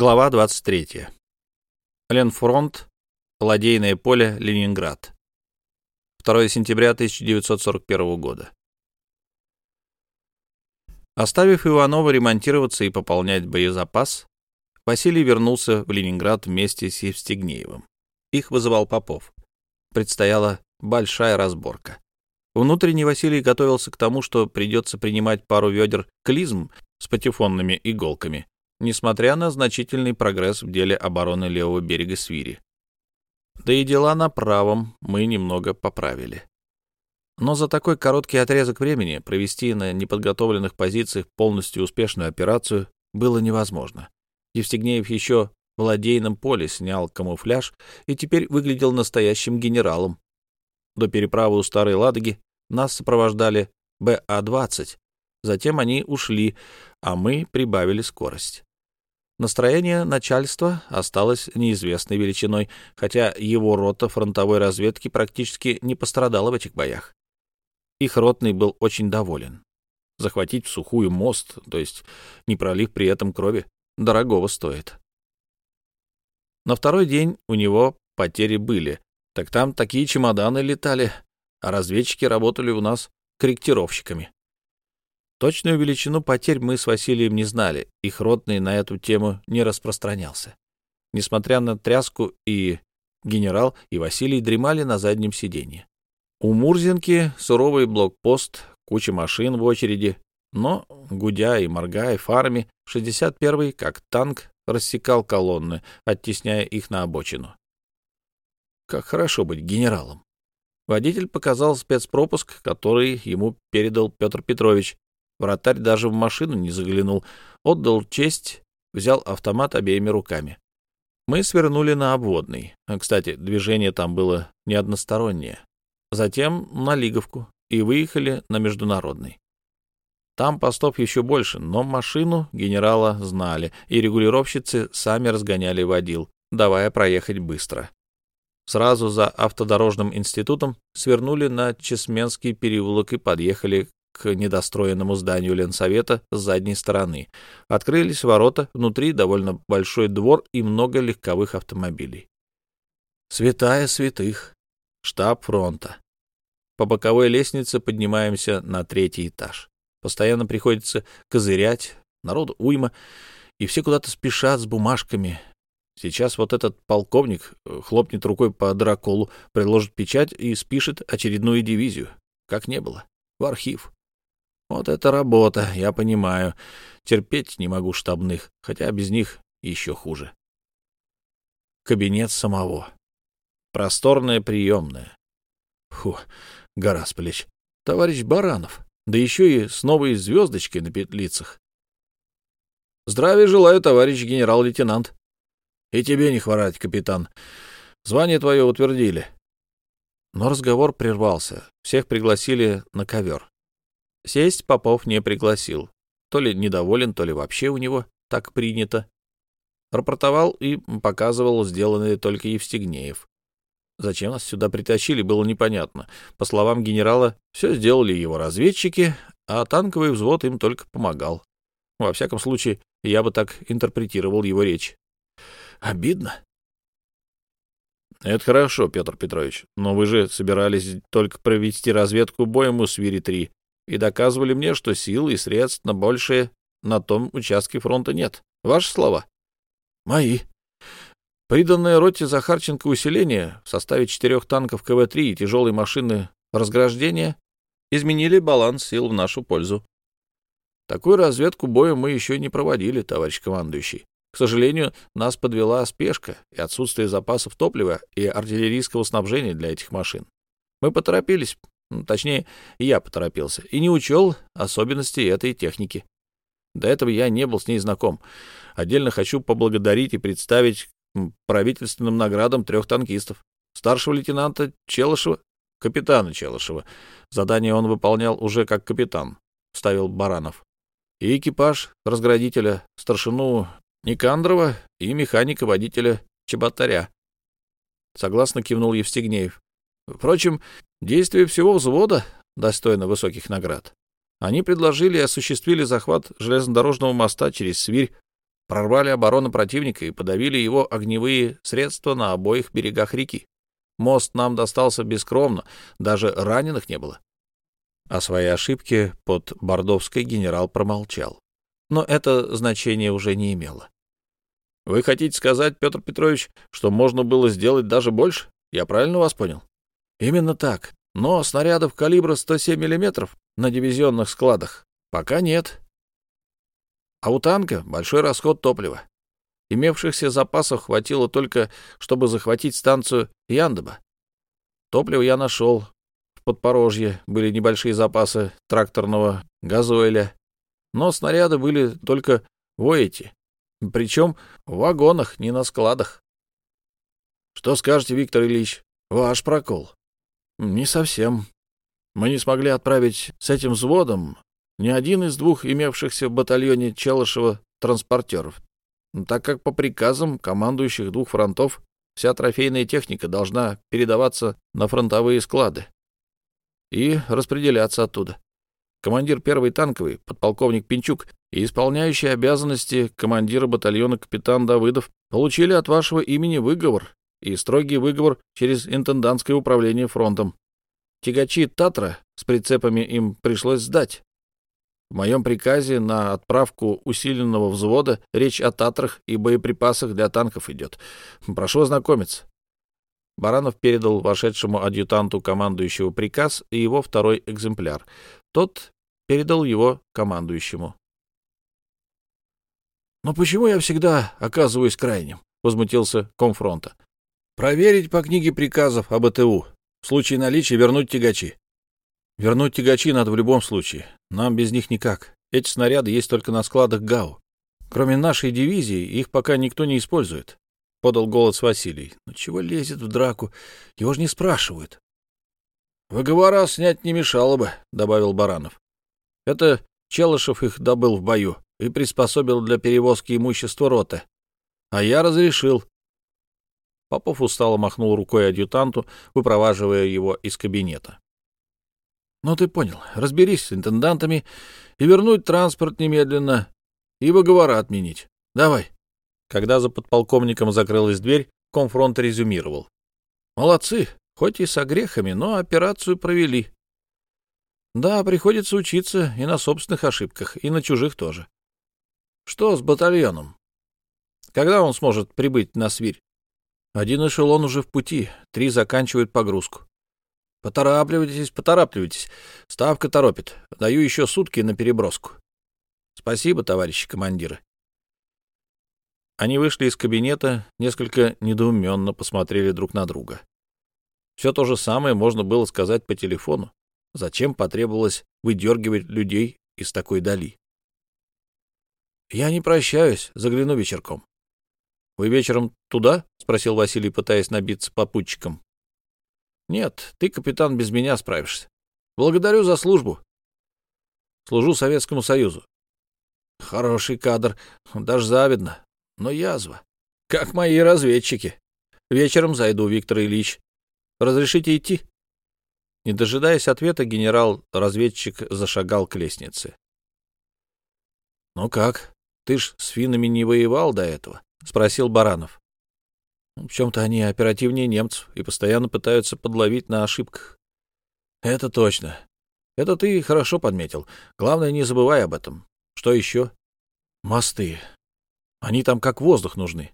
Глава 23. Ленфронт. Ладейное поле. Ленинград. 2 сентября 1941 года. Оставив Иванова ремонтироваться и пополнять боезапас, Василий вернулся в Ленинград вместе с Евстигнеевым. Их вызывал Попов. Предстояла большая разборка. Внутренний Василий готовился к тому, что придется принимать пару ведер клизм с патефонными иголками, несмотря на значительный прогресс в деле обороны левого берега Свири. Да и дела на правом мы немного поправили. Но за такой короткий отрезок времени провести на неподготовленных позициях полностью успешную операцию было невозможно. Евстигнеев еще в ладейном поле снял камуфляж и теперь выглядел настоящим генералом. До переправы у Старой Ладоги нас сопровождали БА-20, затем они ушли, а мы прибавили скорость. Настроение начальства осталось неизвестной величиной, хотя его рота фронтовой разведки практически не пострадала в этих боях. Их ротный был очень доволен. Захватить в сухую мост, то есть не пролив при этом крови, дорогого стоит. На второй день у него потери были, так там такие чемоданы летали, а разведчики работали у нас корректировщиками. Точную величину потерь мы с Василием не знали, их ротный на эту тему не распространялся. Несмотря на тряску и генерал, и Василий дремали на заднем сиденье. У Мурзинки суровый блокпост, куча машин в очереди, но, гудя и моргая фарами, 61-й, как танк, рассекал колонны, оттесняя их на обочину. Как хорошо быть генералом. Водитель показал спецпропуск, который ему передал Петр Петрович, Вратарь даже в машину не заглянул, отдал честь, взял автомат обеими руками. Мы свернули на обводный. Кстати, движение там было не одностороннее. Затем на Лиговку и выехали на Международный. Там постов еще больше, но машину генерала знали, и регулировщицы сами разгоняли водил, давая проехать быстро. Сразу за автодорожным институтом свернули на Чесменский переулок и подъехали к недостроенному зданию Ленсовета с задней стороны. Открылись ворота, внутри довольно большой двор и много легковых автомобилей. Святая святых. Штаб фронта. По боковой лестнице поднимаемся на третий этаж. Постоянно приходится козырять, народ уйма, и все куда-то спешат с бумажками. Сейчас вот этот полковник э, хлопнет рукой по драколу, приложит печать и спишет очередную дивизию. Как не было. В архив. Вот это работа, я понимаю. Терпеть не могу штабных, хотя без них еще хуже. Кабинет самого. Просторная приемная. Фу, гора с плеч. Товарищ Баранов, да еще и с новой звездочкой на петлицах. Здравия желаю, товарищ генерал-лейтенант. И тебе не хворать, капитан. Звание твое утвердили. Но разговор прервался. Всех пригласили на ковер. Сесть Попов не пригласил. То ли недоволен, то ли вообще у него так принято. Рапортовал и показывал сделанное только Евстигнеев. Зачем нас сюда притащили, было непонятно. По словам генерала, все сделали его разведчики, а танковый взвод им только помогал. Во всяком случае, я бы так интерпретировал его речь. Обидно. Это хорошо, Петр Петрович, но вы же собирались только провести разведку боем у Свири-3, и доказывали мне, что сил и средств на большее на том участке фронта нет. Ваши слова? Мои. Приданное роте Захарченко усиление в составе четырех танков КВ-3 и тяжелой машины разграждения изменили баланс сил в нашу пользу. Такую разведку боя мы еще не проводили, товарищ командующий. К сожалению, нас подвела спешка и отсутствие запасов топлива и артиллерийского снабжения для этих машин. Мы поторопились, ну, точнее, я поторопился и не учел особенностей этой техники. До этого я не был с ней знаком. Отдельно хочу поблагодарить и представить правительственным наградам трех танкистов. Старшего лейтенанта Челышева, капитана Челышева. Задание он выполнял уже как капитан, ставил Баранов. И экипаж разградителя, старшину Никандрова и механика-водителя Чеботаря. Согласно кивнул Евстигнеев. Впрочем, действие всего взвода достойно высоких наград. Они предложили и осуществили захват железнодорожного моста через Свирь, прорвали оборону противника и подавили его огневые средства на обоих берегах реки. Мост нам достался бескровно, даже раненых не было. О своей ошибке под Бордовской генерал промолчал. Но это значение уже не имело. Вы хотите сказать, Петр Петрович, что можно было сделать даже больше? Я правильно вас понял? Именно так. Но снарядов калибра 107 мм на дивизионных складах пока нет. А у танка большой расход топлива. Имевшихся запасов хватило только, чтобы захватить станцию Яндоба. Топливо я нашел. В Подпорожье были небольшие запасы тракторного газоиля, но снаряды были только в Оэте, причем в вагонах, не на складах. Что скажете, Виктор Ильич? Ваш прокол. Не совсем. Мы не смогли отправить с этим взводом ни один из двух имевшихся в батальоне Челышева транспортеров, так как по приказам командующих двух фронтов вся трофейная техника должна передаваться на фронтовые склады и распределяться оттуда. Командир первой танковой, подполковник Пинчук, и исполняющий обязанности командира батальона капитан Давыдов получили от вашего имени выговор и строгий выговор через интендантское управление фронтом. Тягачи «Татра» с прицепами им пришлось сдать. В моем приказе на отправку усиленного взвода речь о «Татрах» и боеприпасах для танков идет. Прошу ознакомиться. Баранов передал вошедшему адъютанту командующего приказ и его второй экземпляр. Тот передал его командующему. «Но почему я всегда оказываюсь крайним?» — возмутился комфронта. «Проверить по книге приказов об АТУ. В случае наличия вернуть тягачи. Вернуть тягачи надо в любом случае. Нам без них никак. Эти снаряды есть только на складах ГАУ. Кроме нашей дивизии, их пока никто не использует. Подал голос Василий. Ну чего лезет в драку? Его же не спрашивают. Выговора снять не мешало бы, добавил Баранов. Это Челышев их добыл в бою и приспособил для перевозки имущества роты. А я разрешил. Попов устало махнул рукой адъютанту, выпроваживая его из кабинета. Ну, ты понял. Разберись с интендантами и вернуть транспорт немедленно, и выговора отменить. Давай. Когда за подполковником закрылась дверь, комфронт резюмировал. Молодцы, хоть и с огрехами, но операцию провели. Да, приходится учиться и на собственных ошибках, и на чужих тоже. Что с батальоном? Когда он сможет прибыть на свирь? Один эшелон уже в пути, три заканчивают погрузку. Поторапливайтесь, поторапливайтесь. Ставка торопит. Даю еще сутки на переброску. Спасибо, товарищи командиры. Они вышли из кабинета, несколько недоуменно посмотрели друг на друга. Все то же самое можно было сказать по телефону. Зачем потребовалось выдергивать людей из такой дали? «Я не прощаюсь, загляну вечерком». «Вы вечером туда?» — спросил Василий, пытаясь набиться попутчиком. Нет, ты, капитан, без меня справишься. Благодарю за службу. Служу Советскому Союзу. Хороший кадр, даже завидно, но язва. Как мои разведчики. Вечером зайду, Виктор Ильич. Разрешите идти? Не дожидаясь ответа, генерал-разведчик зашагал к лестнице. — Ну как, ты ж с финнами не воевал до этого? — спросил Баранов. В чем-то они оперативнее немцев и постоянно пытаются подловить на ошибках. Это точно. Это ты хорошо подметил. Главное, не забывай об этом. Что еще? Мосты. Они там как воздух нужны.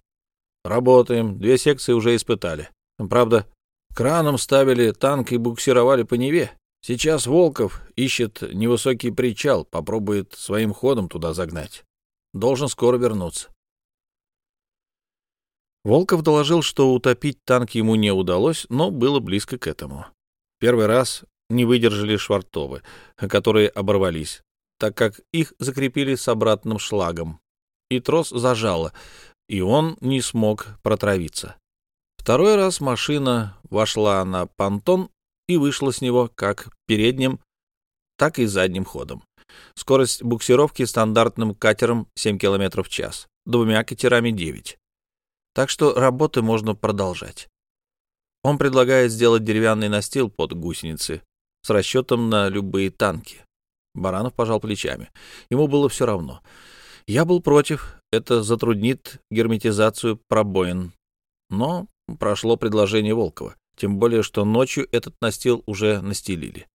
Работаем. Две секции уже испытали. Правда, краном ставили танк и буксировали по Неве. Сейчас Волков ищет невысокий причал, попробует своим ходом туда загнать. Должен скоро вернуться. Волков доложил, что утопить танк ему не удалось, но было близко к этому. Первый раз не выдержали швартовы, которые оборвались, так как их закрепили с обратным шлагом, и трос зажало, и он не смог протравиться. Второй раз машина вошла на понтон и вышла с него как передним, так и задним ходом. Скорость буксировки стандартным катером 7 км в час, двумя катерами 9 так что работы можно продолжать. Он предлагает сделать деревянный настил под гусеницы с расчетом на любые танки. Баранов пожал плечами. Ему было все равно. Я был против, это затруднит герметизацию пробоин. Но прошло предложение Волкова, тем более, что ночью этот настил уже настелили.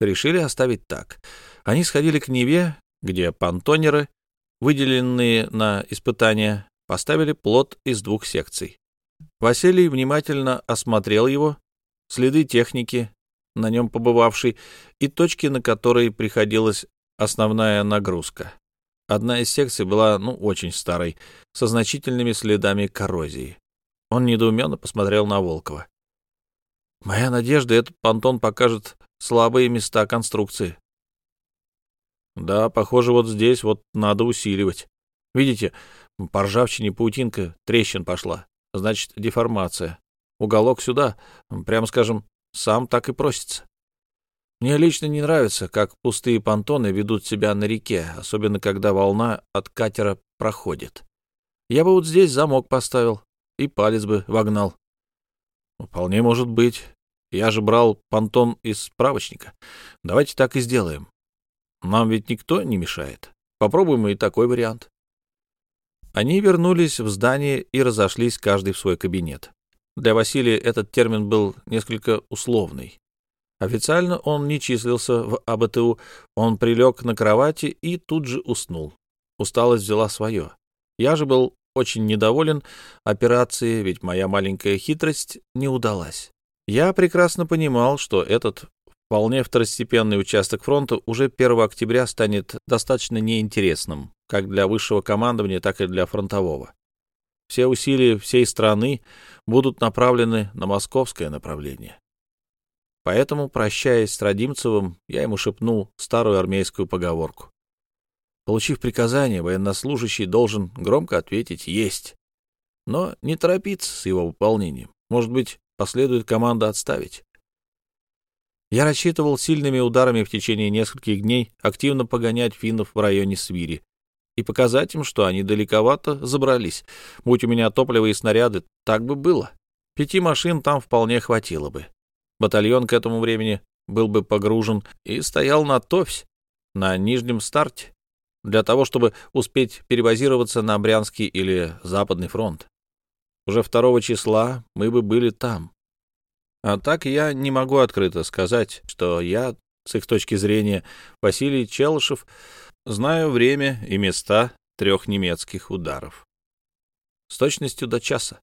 Решили оставить так. Они сходили к Неве, где понтонеры, выделенные на испытания, поставили плот из двух секций. Василий внимательно осмотрел его, следы техники, на нем побывавшей, и точки, на которые приходилась основная нагрузка. Одна из секций была, ну, очень старой, со значительными следами коррозии. Он недоуменно посмотрел на Волкова. «Моя надежда, этот понтон покажет слабые места конструкции». «Да, похоже, вот здесь вот надо усиливать. Видите, по ржавчине паутинка трещин пошла. Значит, деформация. Уголок сюда, прямо скажем, сам так и просится. Мне лично не нравится, как пустые понтоны ведут себя на реке, особенно когда волна от катера проходит. Я бы вот здесь замок поставил и палец бы вогнал. Вполне может быть. Я же брал понтон из справочника. Давайте так и сделаем. Нам ведь никто не мешает. Попробуем и такой вариант. Они вернулись в здание и разошлись каждый в свой кабинет. Для Василия этот термин был несколько условный. Официально он не числился в АБТУ, он прилег на кровати и тут же уснул. Усталость взяла свое. Я же был очень недоволен операцией, ведь моя маленькая хитрость не удалась. Я прекрасно понимал, что этот вполне второстепенный участок фронта уже 1 октября станет достаточно неинтересным, как для высшего командования, так и для фронтового. Все усилия всей страны будут направлены на московское направление. Поэтому, прощаясь с Родимцевым, я ему шепнул старую армейскую поговорку. Получив приказание, военнослужащий должен громко ответить «Есть». Но не торопиться с его выполнением. Может быть, последует команда отставить. Я рассчитывал сильными ударами в течение нескольких дней активно погонять финнов в районе Свири, и показать им, что они далековато забрались. Будь у меня топливо и снаряды, так бы было. Пяти машин там вполне хватило бы. Батальон к этому времени был бы погружен и стоял на ТОВСь, на нижнем старте, для того, чтобы успеть перебазироваться на Брянский или Западный фронт. Уже второго числа мы бы были там. А так я не могу открыто сказать, что я, с их точки зрения, Василий Челышев, Знаю время и места трех немецких ударов. С точностью до часа.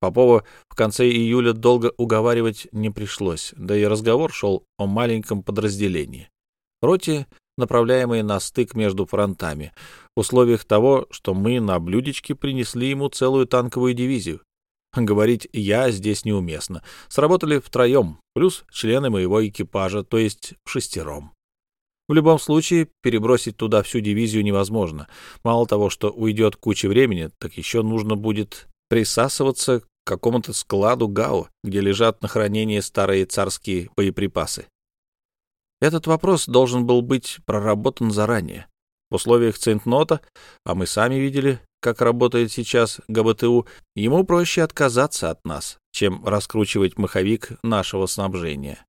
Попова в конце июля долго уговаривать не пришлось, да и разговор шел о маленьком подразделении. Роте, направляемой на стык между фронтами, в условиях того, что мы на блюдечке принесли ему целую танковую дивизию. Говорить «я» здесь неуместно. Сработали втроем, плюс члены моего экипажа, то есть шестером. В любом случае, перебросить туда всю дивизию невозможно. Мало того, что уйдет куча времени, так еще нужно будет присасываться к какому-то складу ГАУ, где лежат на хранении старые царские боеприпасы. Этот вопрос должен был быть проработан заранее. В условиях центнота, а мы сами видели, как работает сейчас ГБТУ, ему проще отказаться от нас, чем раскручивать маховик нашего снабжения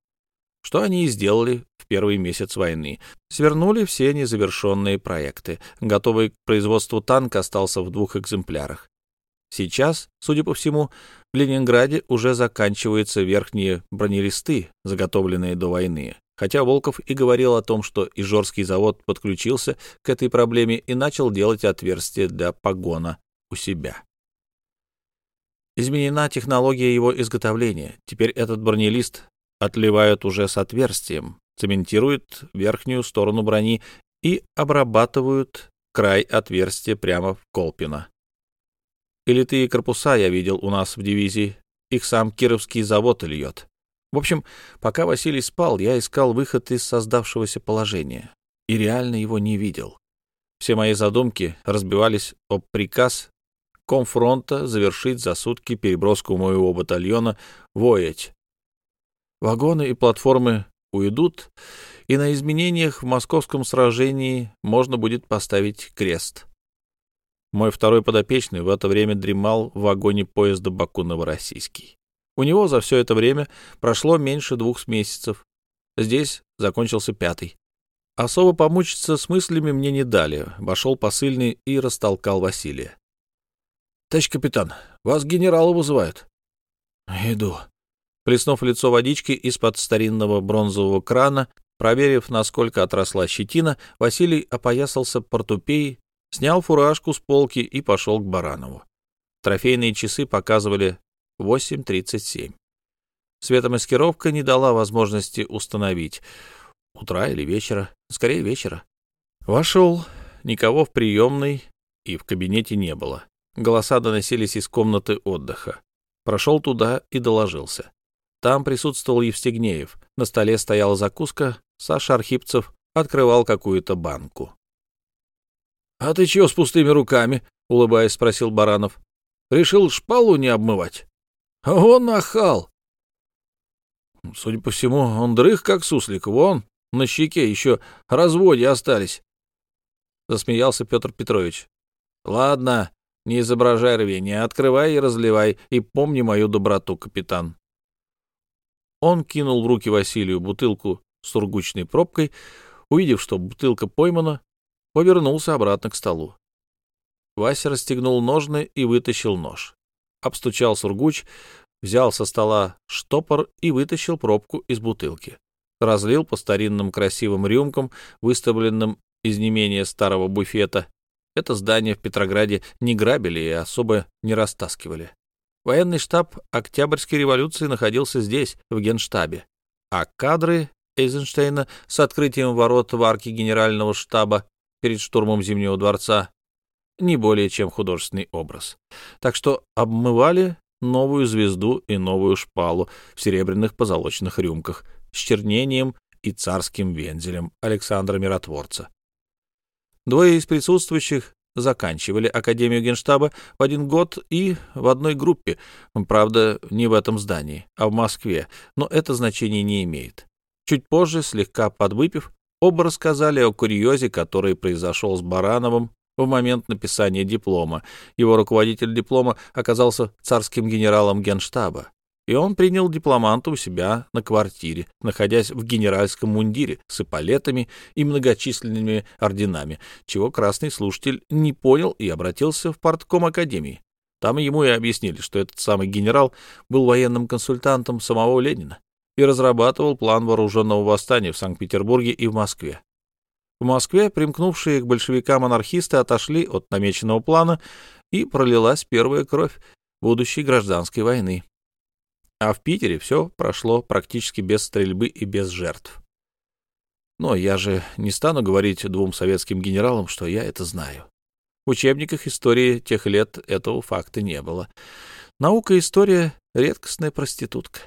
что они и сделали в первый месяц войны. Свернули все незавершенные проекты. Готовый к производству танк остался в двух экземплярах. Сейчас, судя по всему, в Ленинграде уже заканчиваются верхние бронелисты, заготовленные до войны. Хотя Волков и говорил о том, что Ижорский завод подключился к этой проблеме и начал делать отверстия для погона у себя. Изменена технология его изготовления. Теперь этот бронелист отливают уже с отверстием, цементируют верхнюю сторону брони и обрабатывают край отверстия прямо в Колпино. И корпуса я видел у нас в дивизии, их сам Кировский завод льет. В общем, пока Василий спал, я искал выход из создавшегося положения и реально его не видел. Все мои задумки разбивались об приказ комфронта завершить за сутки переброску моего батальона в Оять Вагоны и платформы уйдут, и на изменениях в московском сражении можно будет поставить крест. Мой второй подопечный в это время дремал в вагоне поезда Баку-Новороссийский. У него за все это время прошло меньше двух месяцев. Здесь закончился пятый. Особо помучиться с мыслями мне не дали. Вошел посыльный и растолкал Василия. — Товарищ капитан, вас генералы вызывают. — Иду. Плеснув лицо водички из-под старинного бронзового крана, проверив, насколько отросла щетина, Василий опоясался портупеей, снял фуражку с полки и пошел к Баранову. Трофейные часы показывали 8.37. Светомаскировка не дала возможности установить, утра или вечера, скорее вечера. Вошел, никого в приемной и в кабинете не было. Голоса доносились из комнаты отдыха. Прошел туда и доложился. Там присутствовал Евстигнеев. На столе стояла закуска. Саша Архипцев открывал какую-то банку. — А ты чего с пустыми руками? — улыбаясь, спросил Баранов. — Решил шпалу не обмывать? — Он нахал! Судя по всему, он дрых, как суслик. Вон, на щеке еще разводе остались. Засмеялся Петр Петрович. Ладно, не изображай рвение, открывай и разливай, и помни мою доброту, капитан. Он кинул в руки Василию бутылку с сургучной пробкой, увидев, что бутылка поймана, повернулся обратно к столу. Вася расстегнул ножны и вытащил нож. Обстучал сургуч, взял со стола штопор и вытащил пробку из бутылки разлил по старинным красивым рюмкам, выставленным из не менее старого буфета. Это здание в Петрограде не грабили и особо не растаскивали. Военный штаб Октябрьской революции находился здесь, в Генштабе, а кадры Эйзенштейна с открытием ворот в арке генерального штаба перед штурмом Зимнего дворца не более чем художественный образ. Так что обмывали новую звезду и новую шпалу в серебряных позолоченных рюмках — с чернением и царским вензелем Александра Миротворца. Двое из присутствующих заканчивали Академию Генштаба в один год и в одной группе, правда, не в этом здании, а в Москве, но это значение не имеет. Чуть позже, слегка подвыпив, оба рассказали о курьезе, который произошел с Барановым в момент написания диплома. Его руководитель диплома оказался царским генералом Генштаба и он принял дипломанта у себя на квартире, находясь в генеральском мундире с эполетами и многочисленными орденами, чего красный слушатель не понял и обратился в партком академии. Там ему и объяснили, что этот самый генерал был военным консультантом самого Ленина и разрабатывал план вооруженного восстания в Санкт-Петербурге и в Москве. В Москве примкнувшие к большевикам анархисты отошли от намеченного плана, и пролилась первая кровь будущей гражданской войны а в Питере все прошло практически без стрельбы и без жертв. Но я же не стану говорить двум советским генералам, что я это знаю. В учебниках истории тех лет этого факта не было. Наука и история — редкостная проститутка.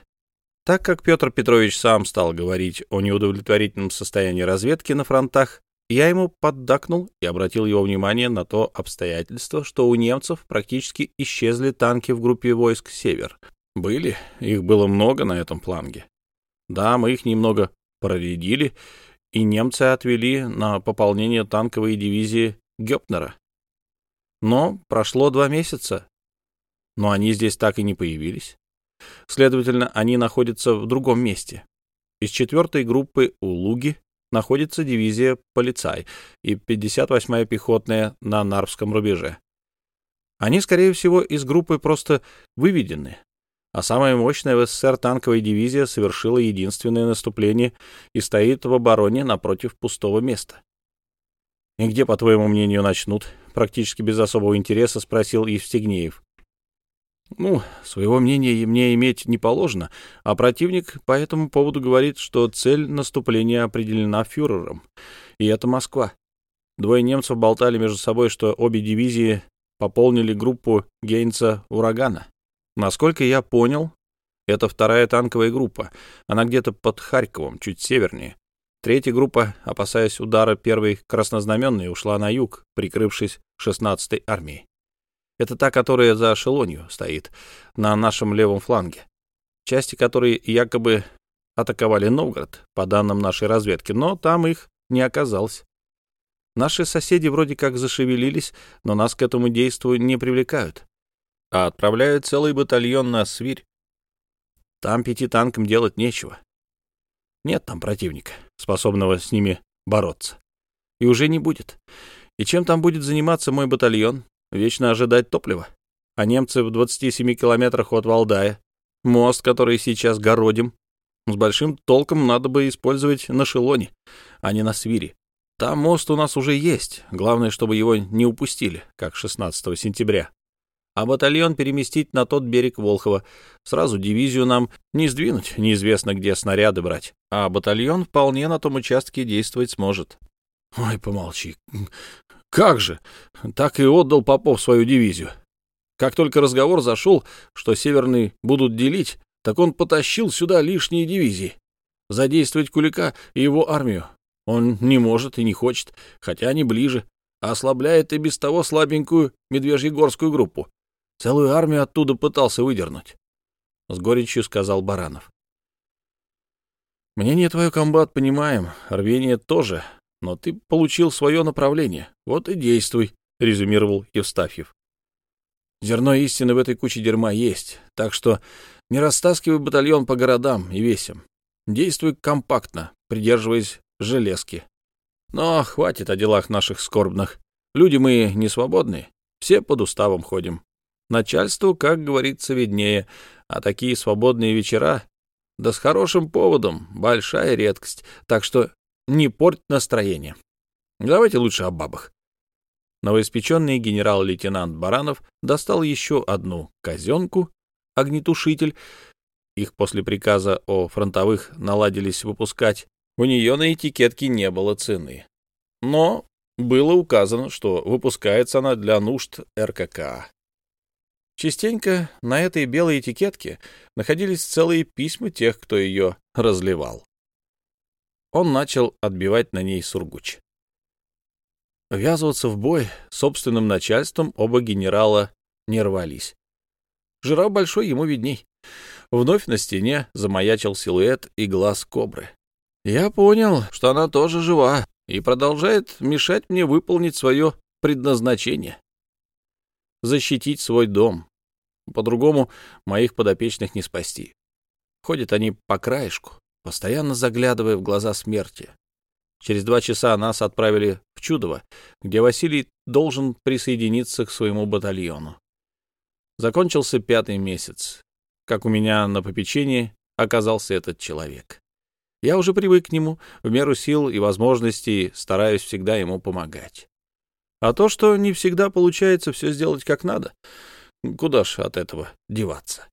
Так как Петр Петрович сам стал говорить о неудовлетворительном состоянии разведки на фронтах, я ему поддакнул и обратил его внимание на то обстоятельство, что у немцев практически исчезли танки в группе войск «Север», были, их было много на этом фланге. Да, мы их немного проредили, и немцы отвели на пополнение танковой дивизии Гёпнера. Но прошло два месяца, но они здесь так и не появились. Следовательно, они находятся в другом месте. Из четвертой группы у Луги находится дивизия «Полицай» и 58-я пехотная на Нарвском рубеже. Они, скорее всего, из группы просто выведены, а самая мощная в СССР танковая дивизия совершила единственное наступление и стоит в обороне напротив пустого места. «И где, по твоему мнению, начнут?» — практически без особого интереса спросил Евстигнеев. «Ну, своего мнения мне иметь не положено, а противник по этому поводу говорит, что цель наступления определена фюрером, и это Москва. Двое немцев болтали между собой, что обе дивизии пополнили группу Гейнца «Урагана». Насколько я понял, это вторая танковая группа. Она где-то под Харьковом, чуть севернее. Третья группа, опасаясь удара первой краснознаменной, ушла на юг, прикрывшись 16-й армией. Это та, которая за Шелонью стоит, на нашем левом фланге. Части, которые якобы атаковали Новгород, по данным нашей разведки, но там их не оказалось. Наши соседи вроде как зашевелились, но нас к этому действию не привлекают а отправляют целый батальон на свирь. Там пяти танкам делать нечего. Нет там противника, способного с ними бороться. И уже не будет. И чем там будет заниматься мой батальон? Вечно ожидать топлива. А немцы в 27 километрах от Валдая. Мост, который сейчас городим. С большим толком надо бы использовать на Шелоне, а не на Свире. Там мост у нас уже есть. Главное, чтобы его не упустили, как 16 сентября. А батальон переместить на тот берег Волхова. Сразу дивизию нам не сдвинуть, неизвестно где снаряды брать. А батальон вполне на том участке действовать сможет. Ой, помолчи. Как же? Так и отдал Попов свою дивизию. Как только разговор зашел, что северный будут делить, так он потащил сюда лишние дивизии. Задействовать Кулика и его армию. Он не может и не хочет, хотя они ближе, а ослабляет и без того слабенькую медвежьегорскую группу. Целую армию оттуда пытался выдернуть. С горечью сказал Баранов. Мнение твое, комбат, понимаем, рвение тоже, но ты получил свое направление. Вот и действуй, — резюмировал Евстафьев. Зерно истины в этой куче дерьма есть, так что не растаскивай батальон по городам и весям. Действуй компактно, придерживаясь железки. Но хватит о делах наших скорбных. Люди мы не свободные, все под уставом ходим. Начальству, как говорится, виднее, а такие свободные вечера, да с хорошим поводом, большая редкость, так что не порть настроение. Давайте лучше о бабах. Новоиспеченный генерал-лейтенант Баранов достал еще одну казенку, огнетушитель. Их после приказа о фронтовых наладились выпускать. У нее на этикетке не было цены. Но было указано, что выпускается она для нужд РКК. Частенько на этой белой этикетке находились целые письма тех, кто ее разливал он начал отбивать на ней сургуч. Ввязываться в бой собственным начальством оба генерала не рвались. Жираф большой ему видней. Вновь на стене замаячил силуэт и глаз кобры. Я понял, что она тоже жива и продолжает мешать мне выполнить свое предназначение. Защитить свой дом. По-другому моих подопечных не спасти. Ходят они по краешку, постоянно заглядывая в глаза смерти. Через два часа нас отправили в Чудово, где Василий должен присоединиться к своему батальону. Закончился пятый месяц. Как у меня на попечении оказался этот человек. Я уже привык к нему, в меру сил и возможностей стараюсь всегда ему помогать. А то, что не всегда получается все сделать как надо, куда ж от этого деваться?